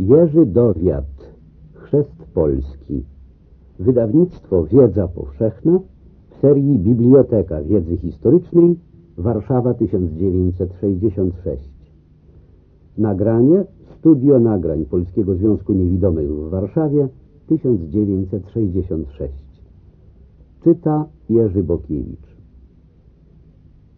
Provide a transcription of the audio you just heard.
Jerzy Dowiat Chrzest Polski. Wydawnictwo Wiedza Powszechna w serii Biblioteka Wiedzy Historycznej Warszawa 1966 Nagranie Studio Nagrań Polskiego Związku Niewidomych w Warszawie 1966 Czyta Jerzy Bokiewicz.